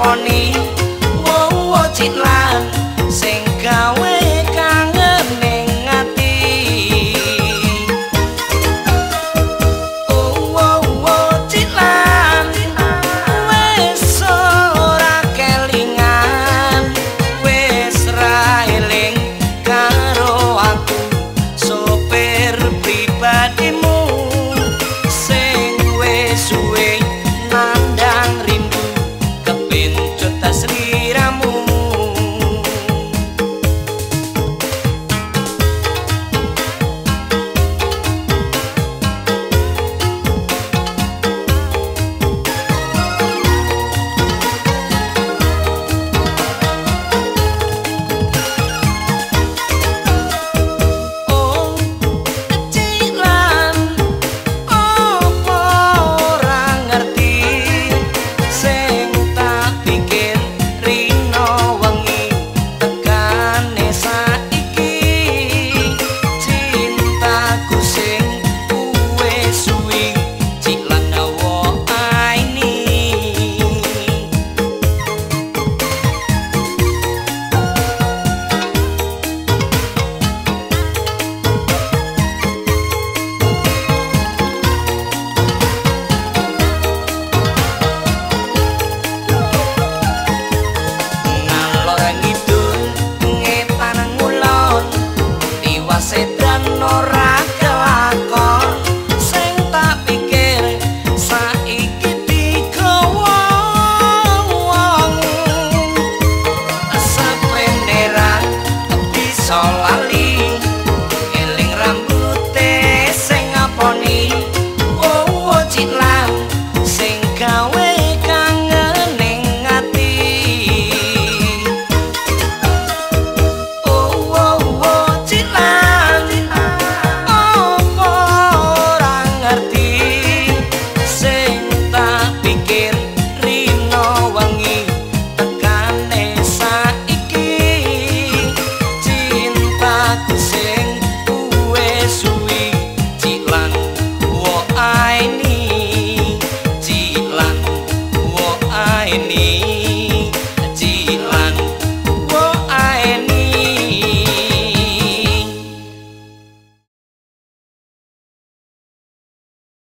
Money.